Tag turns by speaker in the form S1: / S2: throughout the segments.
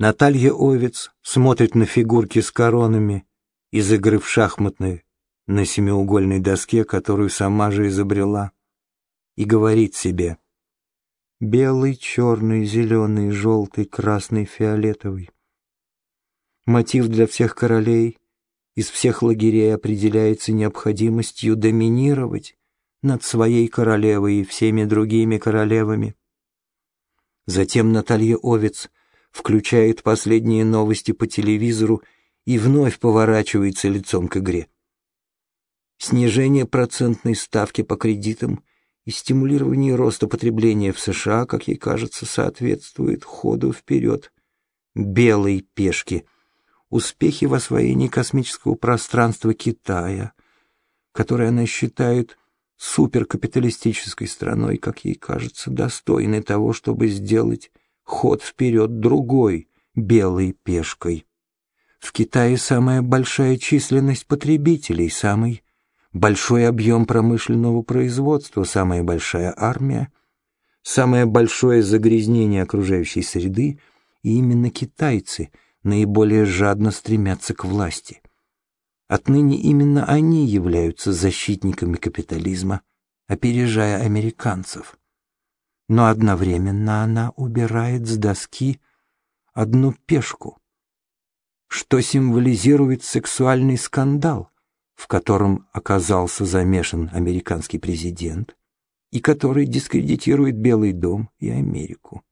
S1: Наталья Овец смотрит на фигурки с коронами из игры в шахматной на семиугольной доске, которую сама же изобрела, и говорит себе «белый, черный, зеленый, желтый, красный, фиолетовый». Мотив для всех королей из всех лагерей определяется необходимостью доминировать над своей королевой и всеми другими королевами. Затем Наталья Овец включает последние новости по телевизору и вновь поворачивается лицом к игре. Снижение процентной ставки по кредитам и стимулирование роста потребления в США, как ей кажется, соответствует ходу вперед белой пешки, успехи в освоении космического пространства Китая, которое она считает суперкапиталистической страной, как ей кажется, достойной того, чтобы сделать ход вперед другой белой пешкой. В Китае самая большая численность потребителей, самый большой объем промышленного производства, самая большая армия, самое большое загрязнение окружающей среды, и именно китайцы наиболее жадно стремятся к власти. Отныне именно они являются защитниками капитализма, опережая американцев. Но одновременно она убирает с доски одну пешку, что символизирует сексуальный скандал, в котором оказался замешан американский президент и который дискредитирует Белый дом и Америку.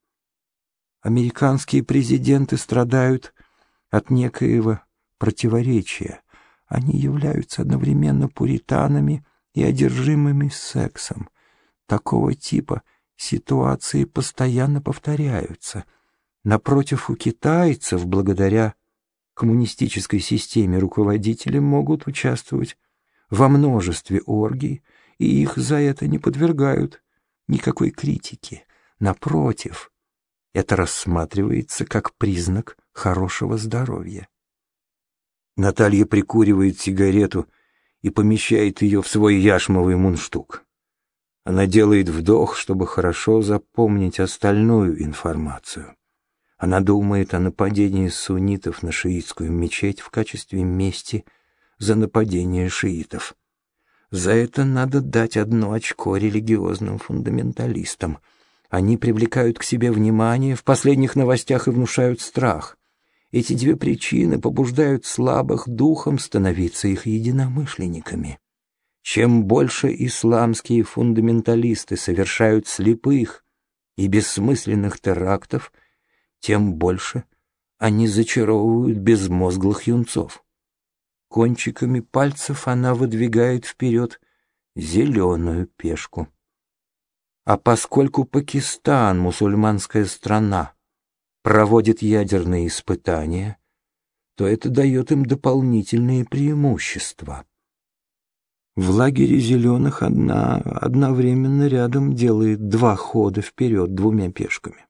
S1: Американские президенты страдают от некоего противоречия, они являются одновременно пуританами и одержимыми сексом. Такого типа ситуации постоянно повторяются. Напротив, у китайцев, благодаря коммунистической системе, руководители могут участвовать во множестве оргий, и их за это не подвергают никакой критики. Напротив, это рассматривается как признак хорошего здоровья. Наталья прикуривает сигарету и помещает ее в свой яшмовый мундштук. Она делает вдох, чтобы хорошо запомнить остальную информацию. Она думает о нападении суннитов на шиитскую мечеть в качестве мести за нападение шиитов. За это надо дать одно очко религиозным фундаменталистам. Они привлекают к себе внимание в последних новостях и внушают страх. Эти две причины побуждают слабых духом становиться их единомышленниками. Чем больше исламские фундаменталисты совершают слепых и бессмысленных терактов, тем больше они зачаровывают безмозглых юнцов. Кончиками пальцев она выдвигает вперед зеленую пешку. А поскольку Пакистан — мусульманская страна, проводит ядерные испытания, то это дает им дополнительные преимущества. В лагере зеленых одна одновременно рядом делает два хода вперед двумя пешками.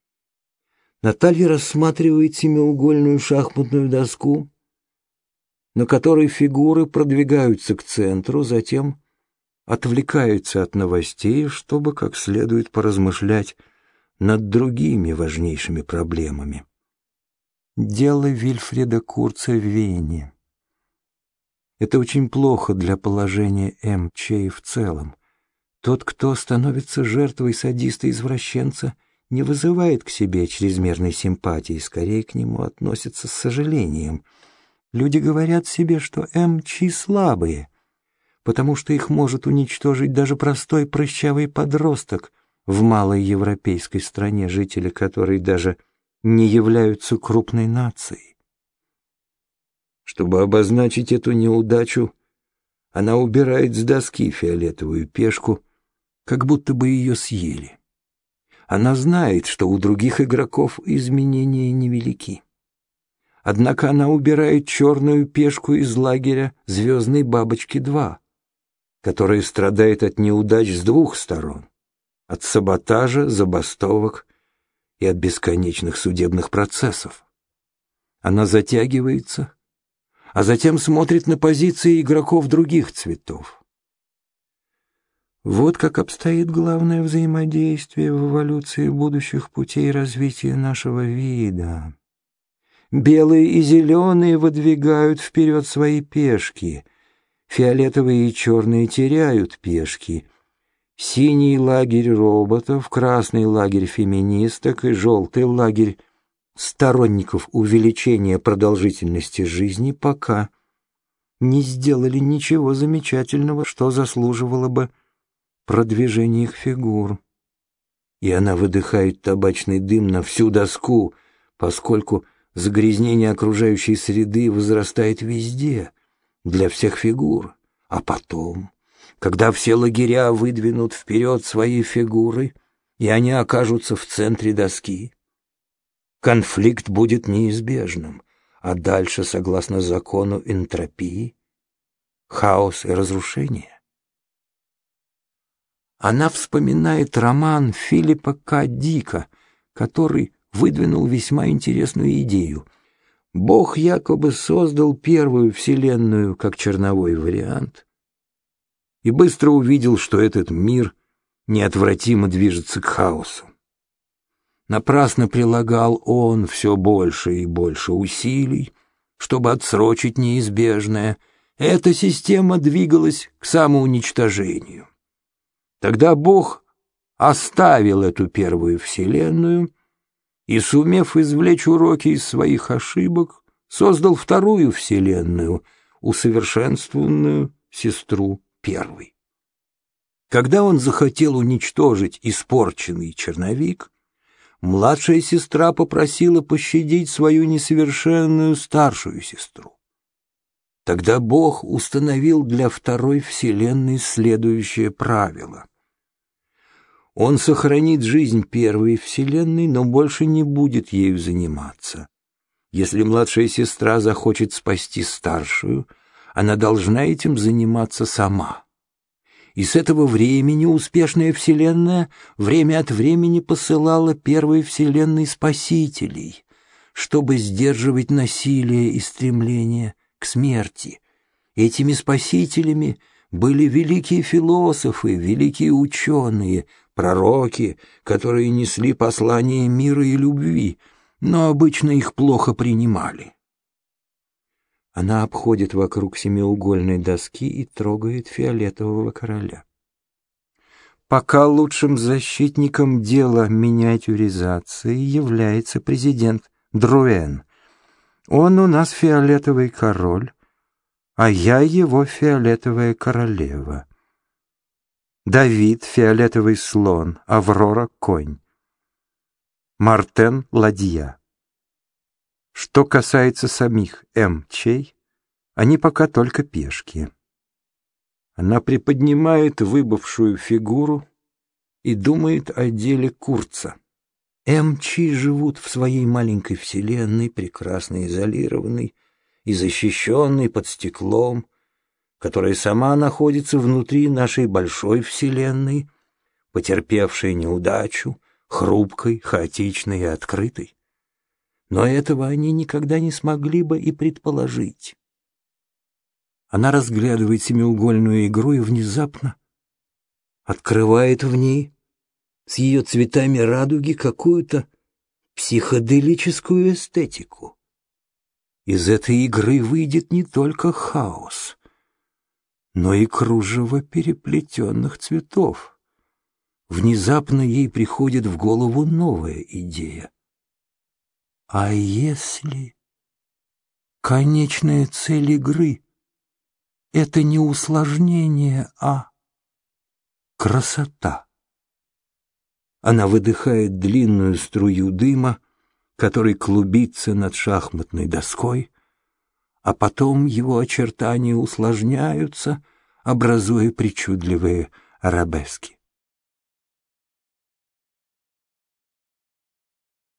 S1: Наталья рассматривает семиугольную шахматную доску, на которой фигуры продвигаются к центру, затем отвлекаются от новостей, чтобы как следует поразмышлять над другими важнейшими проблемами. Дело Вильфреда Курца в Вене. Это очень плохо для положения МЧ в целом. Тот, кто становится жертвой садиста-извращенца, не вызывает к себе чрезмерной симпатии, скорее к нему относится с сожалением. Люди говорят себе, что МЧ слабые, потому что их может уничтожить даже простой прыщавый подросток, в малой европейской стране, жители которой даже не являются крупной нацией. Чтобы обозначить эту неудачу, она убирает с доски фиолетовую пешку, как будто бы ее съели. Она знает, что у других игроков изменения невелики. Однако она убирает черную пешку из лагеря «Звездной бабочки-2», которая страдает от неудач с двух сторон от саботажа, забастовок и от бесконечных судебных процессов. Она затягивается, а затем смотрит на позиции игроков других цветов. Вот как обстоит главное взаимодействие в эволюции будущих путей развития нашего вида. Белые и зеленые выдвигают вперед свои пешки. Фиолетовые и черные теряют пешки. Синий лагерь роботов, красный лагерь феминисток и желтый лагерь сторонников увеличения продолжительности жизни пока не сделали ничего замечательного, что заслуживало бы продвижения их фигур. И она выдыхает табачный дым на всю доску, поскольку загрязнение окружающей среды возрастает везде, для всех фигур. А потом, когда все лагеря выдвинут вперед свои фигуры, и они окажутся в центре доски, конфликт будет неизбежным, а дальше, согласно закону энтропии, хаос и разрушение. Она вспоминает роман Филиппа К. Дика, который выдвинул весьма интересную идею. Бог якобы создал первую вселенную как черновой вариант и быстро увидел, что этот мир неотвратимо движется к хаосу. Напрасно прилагал он все больше и больше усилий, чтобы отсрочить неизбежное. Эта система двигалась к самоуничтожению. Тогда Бог оставил эту первую вселенную и, сумев извлечь уроки из своих ошибок, создал вторую вселенную, усовершенствованную сестру первой. Когда он захотел уничтожить испорченный черновик, младшая сестра попросила пощадить свою несовершенную старшую сестру. Тогда Бог установил для второй вселенной следующее правило. Он сохранит жизнь первой вселенной, но больше не будет ею заниматься. Если младшая сестра захочет спасти старшую, она должна этим заниматься сама и с этого времени успешная Вселенная время от времени посылала первой Вселенной спасителей, чтобы сдерживать насилие и стремление к смерти. Этими спасителями были великие философы, великие ученые, пророки, которые несли послание мира и любви, но обычно их плохо принимали. Она обходит вокруг семиугольной доски и трогает фиолетового короля. Пока лучшим защитником дела миниатюризации является президент Друэн. Он у нас фиолетовый король, а я его фиолетовая королева. Давид — фиолетовый слон, Аврора — конь. Мартен — ладья. Что касается самих М-чей, они пока только пешки. Она приподнимает выбывшую фигуру и думает о деле Курца. М-чи живут в своей маленькой вселенной, прекрасно изолированной и защищенной под стеклом, которая сама находится внутри нашей большой вселенной, потерпевшей неудачу, хрупкой, хаотичной и открытой но этого они никогда не смогли бы и предположить. Она разглядывает семиугольную игру и внезапно открывает в ней с ее цветами радуги какую-то психоделическую эстетику. Из этой игры выйдет не только хаос, но и кружево переплетенных цветов. Внезапно ей приходит в голову новая идея. А если конечная цель игры — это не усложнение, а красота? Она выдыхает длинную струю дыма, который клубится над шахматной доской, а потом его очертания усложняются, образуя причудливые арабески.